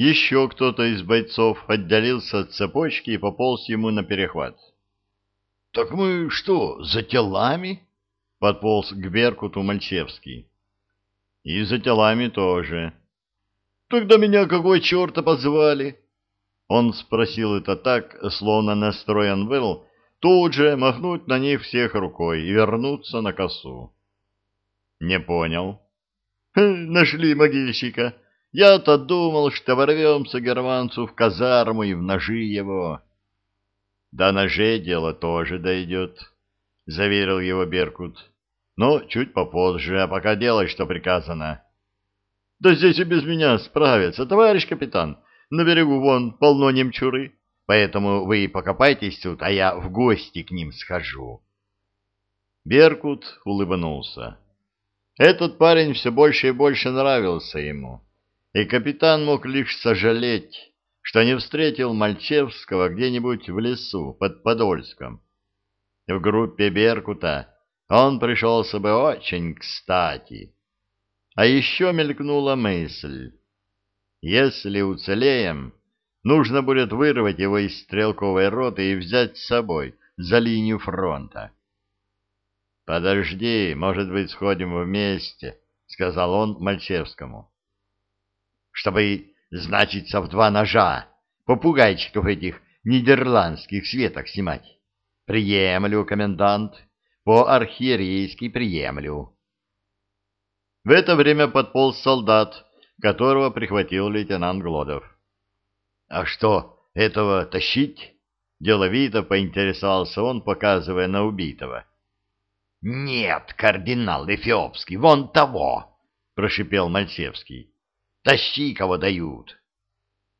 Еще кто-то из бойцов отделился от цепочки и пополз ему на перехват. — Так мы что, за телами? — подполз к Беркуту Мальчевский. — И за телами тоже. — Тогда меня какой черта позвали? Он спросил это так, словно настроен был тут же махнуть на них всех рукой и вернуться на косу. — Не понял. — Нашли могильщика. Я-то думал, что ворвемся германцу в казарму и в ножи его. — До ножей дело тоже дойдет, — заверил его Беркут. — Но чуть попозже, а пока делай, что приказано. — Да здесь и без меня справятся, товарищ капитан. На берегу вон полно немчуры, поэтому вы покопайтесь тут, а я в гости к ним схожу. Беркут улыбнулся. Этот парень все больше и больше нравился ему и капитан мог лишь сожалеть, что не встретил Мальчевского где-нибудь в лесу под Подольском. В группе Беркута он пришелся бы очень кстати. А еще мелькнула мысль. Если уцелеем, нужно будет вырвать его из стрелковой роты и взять с собой за линию фронта. «Подожди, может быть, сходим вместе», — сказал он Мальчевскому чтобы, значится, в два ножа попугайчиков этих нидерландских светок снимать. Приемлю, комендант, по-архиерейски приемлю. В это время подполз солдат, которого прихватил лейтенант Глодов. — А что, этого тащить? — деловито поинтересовался он, показывая на убитого. — Нет, кардинал Эфиопский, вон того! — прошипел Мальцевский. Тащи, кого дают.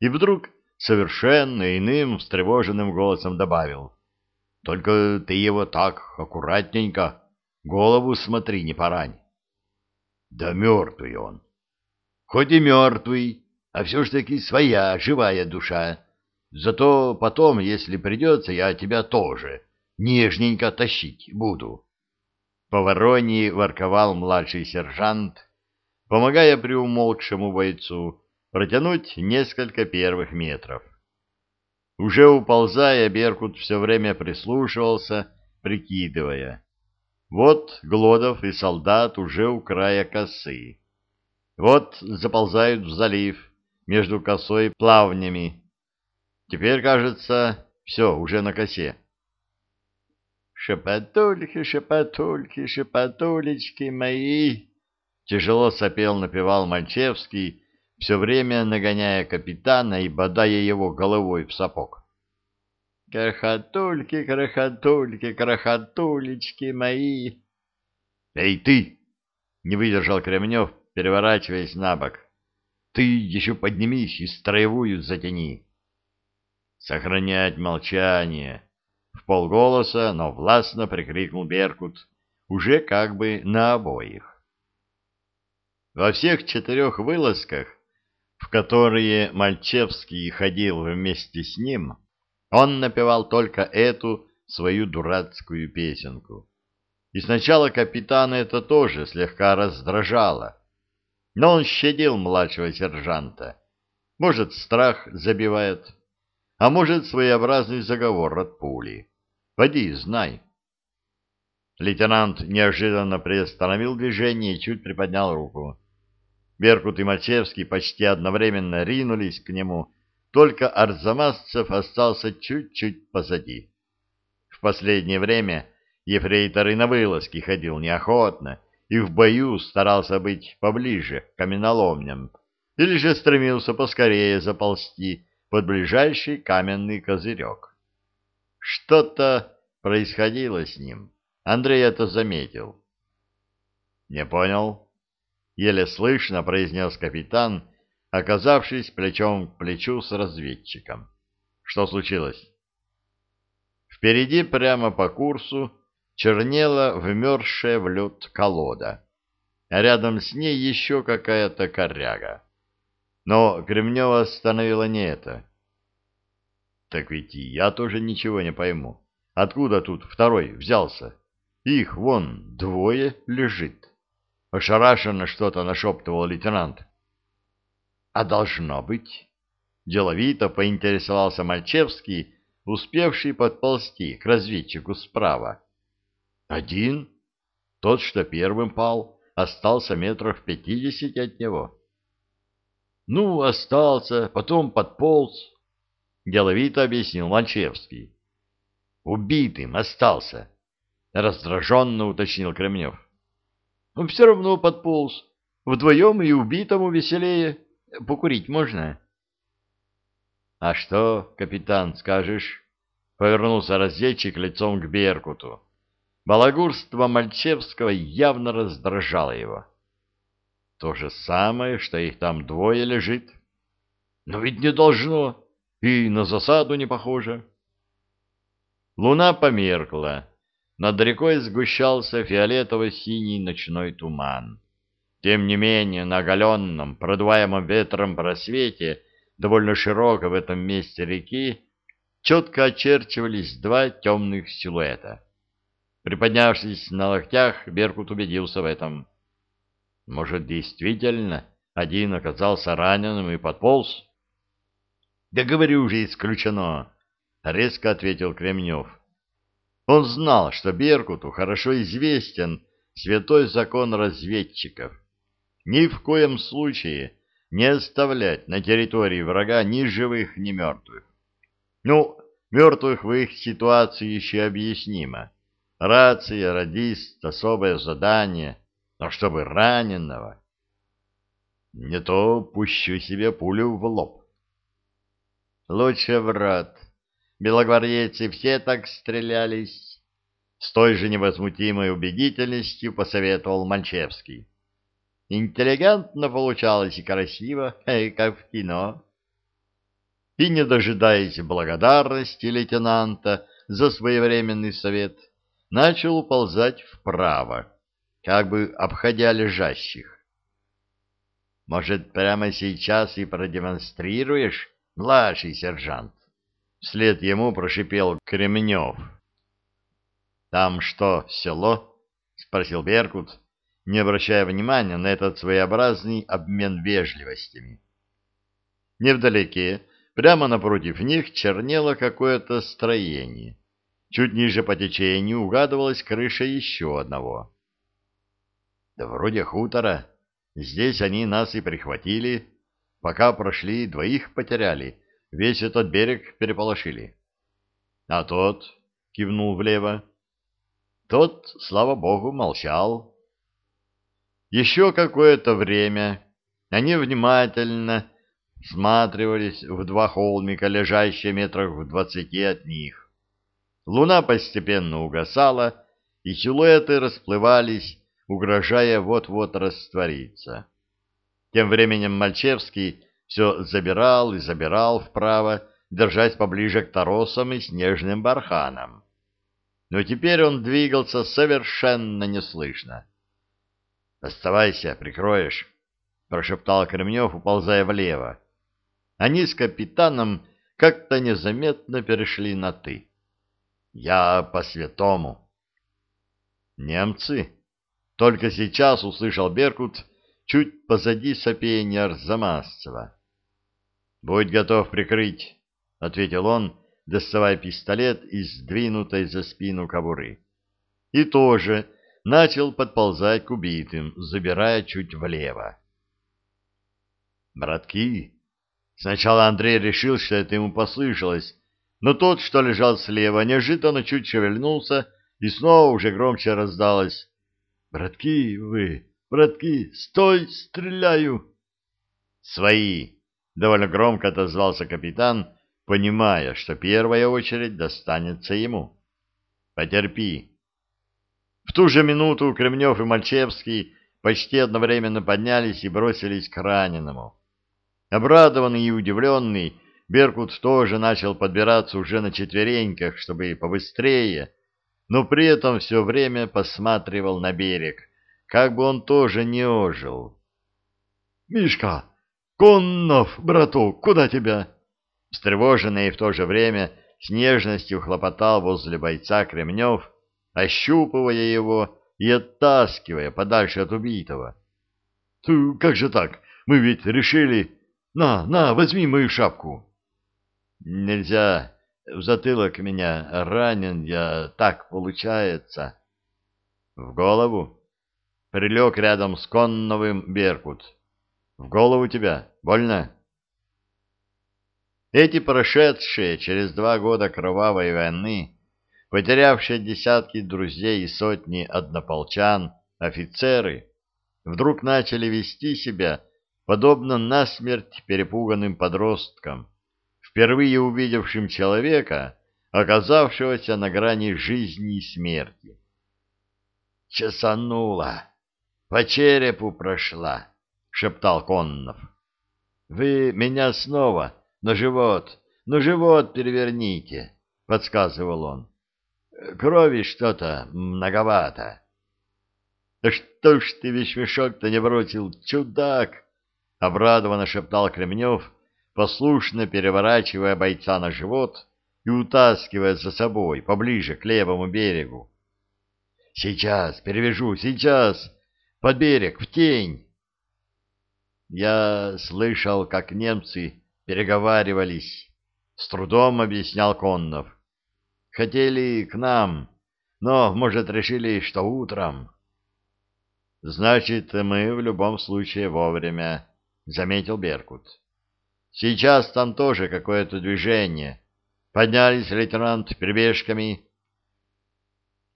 И вдруг совершенно иным встревоженным голосом добавил. Только ты его так аккуратненько, голову смотри, не порань. Да мертвый он. Хоть и мертвый, а все ж таки своя живая душа. Зато потом, если придется, я тебя тоже нежненько тащить буду. По вороньи ворковал младший сержант, помогая приумолкшему бойцу протянуть несколько первых метров. Уже уползая, Беркут все время прислушивался, прикидывая. Вот Глодов и солдат уже у края косы. Вот заползают в залив между косой и плавнями. Теперь, кажется, все, уже на косе. «Шепотульки, шепотульки, шепотулечки мои!» Тяжело сопел, напевал Мальчевский, все время нагоняя капитана и бодая его головой в сапог. «Крохотульки, крохотульки, крохотулечки мои!» «Эй, ты!» — не выдержал Кремнев, переворачиваясь на бок. «Ты еще поднимись и строевую затяни!» «Сохранять молчание!» — в полголоса, но властно прикрикнул Беркут, уже как бы на обоих. Во всех четырех вылазках, в которые Мальчевский ходил вместе с ним, он напевал только эту свою дурацкую песенку. И сначала капитана это тоже слегка раздражало. Но он щадил младшего сержанта. Может, страх забивает, а может, своеобразный заговор от пули. Поди, знай. Лейтенант неожиданно приостановил движение и чуть приподнял руку. Беркут и Мальчевский почти одновременно ринулись к нему, только Арзамасцев остался чуть-чуть позади. В последнее время ефрейтор и на вылазки ходил неохотно и в бою старался быть поближе к каменоломням, или же стремился поскорее заползти под ближайший каменный козырек. Что-то происходило с ним. Андрей это заметил. — Не понял, еле слышно произнес капитан, оказавшись плечом к плечу с разведчиком. Что случилось? Впереди прямо по курсу чернела вмерзшая в лед колода, а рядом с ней еще какая-то коряга. Но Кремнева остановила не это. Так ведь и я тоже ничего не пойму. Откуда тут второй взялся? Их вон двое лежит. Ошарашенно что-то нашептывал лейтенант. — А должно быть, — деловито поинтересовался Мальчевский, успевший подползти к разведчику справа. «Один. Тот, что первым пал, остался метров пятидесяти от него». «Ну, остался, потом подполз», — деловито объяснил Мальчевский. «Убитым остался», — раздраженно уточнил Кремнев. «Он все равно подполз. Вдвоем и убитому веселее. Покурить можно?» «А что, капитан, скажешь?» — повернулся разведчик лицом к Беркуту. Балагурство Мальчевского явно раздражало его. То же самое, что их там двое лежит. Но ведь не должно, и на засаду не похоже. Луна померкла. Над рекой сгущался фиолетово-синий ночной туман. Тем не менее, на оголенном, продуваемом ветром просвете, довольно широко в этом месте реки, четко очерчивались два темных силуэта. Приподнявшись на локтях, Беркут убедился в этом. Может, действительно, один оказался раненым и подполз? — Да говорю же, исключено, — резко ответил Кремнев. Он знал, что Беркуту хорошо известен святой закон разведчиков. Ни в коем случае не оставлять на территории врага ни живых, ни мертвых. Ну, мертвых в их ситуации еще объяснимо. Рация, радист, особое задание — но чтобы раненого... Не то пущу себе пулю в лоб. Лучше в рот. Белогвардейцы все так стрелялись. С той же невозмутимой убедительностью посоветовал Манчевский. Интеллигентно получалось и красиво, и как в кино. И, не дожидаясь благодарности лейтенанта за своевременный совет, начал уползать вправо как бы обходя лежащих. «Может, прямо сейчас и продемонстрируешь, младший сержант?» Вслед ему прошипел Кремнев. «Там что, село?» — спросил Беркут, не обращая внимания на этот своеобразный обмен вежливостями. Невдалеке, прямо напротив них, чернело какое-то строение. Чуть ниже по течению угадывалась крыша еще одного. Да вроде хутора. Здесь они нас и прихватили. Пока прошли, двоих потеряли. Весь этот берег переполошили. А тот, — кивнул влево, — тот, слава богу, молчал. Еще какое-то время они внимательно всматривались в два холмика, лежащие метрах в двадцати от них. Луна постепенно угасала, и силуэты расплывались угрожая вот-вот раствориться. Тем временем Мальчевский все забирал и забирал вправо, держась поближе к торосам и снежным барханам. Но теперь он двигался совершенно неслышно. «Оставайся, прикроешь», — прошептал Кремнев, уползая влево. Они с капитаном как-то незаметно перешли на «ты». «Я по-святому». «Немцы?» Только сейчас услышал Беркут чуть позади сопения Арзамасцева. «Будь готов прикрыть», — ответил он, доставая пистолет из сдвинутой за спину кобуры. И тоже начал подползать к убитым, забирая чуть влево. «Братки!» Сначала Андрей решил, что это ему послышалось, но тот, что лежал слева, неожиданно чуть шевельнулся, и снова уже громче раздалось «Братки вы, братки, стой, стреляю!» «Свои!» — довольно громко отозвался капитан, понимая, что первая очередь достанется ему. «Потерпи!» В ту же минуту Кремнев и Мальчевский почти одновременно поднялись и бросились к раненому. Обрадованный и удивленный, Беркут тоже начал подбираться уже на четвереньках, чтобы побыстрее но при этом все время посматривал на берег, как бы он тоже не ожил. — Мишка! Коннов, браток, куда тебя? Встревоженный и в то же время с нежностью хлопотал возле бойца Кремнев, ощупывая его и оттаскивая подальше от убитого. — Ты как же так? Мы ведь решили... На, на, возьми мою шапку. Нельзя, в затылок меня ранен я, так получается. В голову? Прилег рядом с Конновым Беркут. В голову тебя? Больно? Эти прошедшие через два года кровавой войны, потерявшие десятки друзей и сотни однополчан, офицеры, вдруг начали вести себя подобно насмерть перепуганным подросткам, впервые увидевшим человека, оказавшегося на грани жизни и смерти. «Чесанула! По черепу прошла!» — шептал Коннов. «Вы меня снова на живот, на живот переверните!» — подсказывал он. «Крови что-то многовато». «Да что ж ты вещмешок-то не бросил, чудак!» — обрадованно шептал Кремнев, послушно переворачивая бойца на живот и утаскивая за собой поближе к левому берегу. «Сейчас, перевяжу, сейчас! Под берег, в тень!» Я слышал, как немцы переговаривались, с трудом объяснял Коннов. Хотели к нам, но, может, решили, что утром. Значит, мы в любом случае вовремя, заметил Беркут. Сейчас там тоже какое-то движение. Поднялись лейтенант перебежками.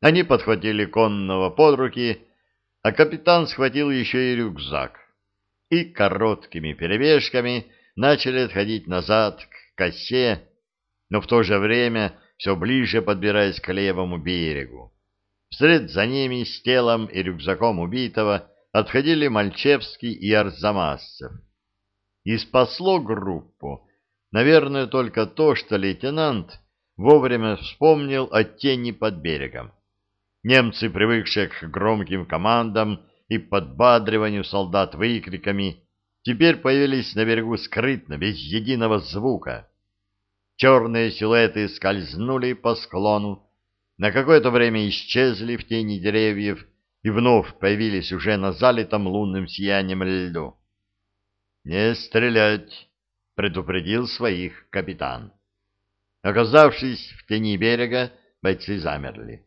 Они подхватили конного под руки, а капитан схватил еще и рюкзак. И короткими перебежками начали отходить назад к косе, но в то же время все ближе подбираясь к левому берегу. Вслед за ними с телом и рюкзаком убитого отходили Мальчевский и Арзамасцев. И спасло группу, наверное, только то, что лейтенант вовремя вспомнил о тени под берегом. Немцы, привыкшие к громким командам и подбадриванию солдат выкриками, теперь появились на берегу скрытно, без единого звука. Черные силуэты скользнули по склону, на какое-то время исчезли в тени деревьев и вновь появились уже на залитом лунным сиянием льду. «Не стрелять!» — предупредил своих капитан. Оказавшись в тени берега, бойцы замерли.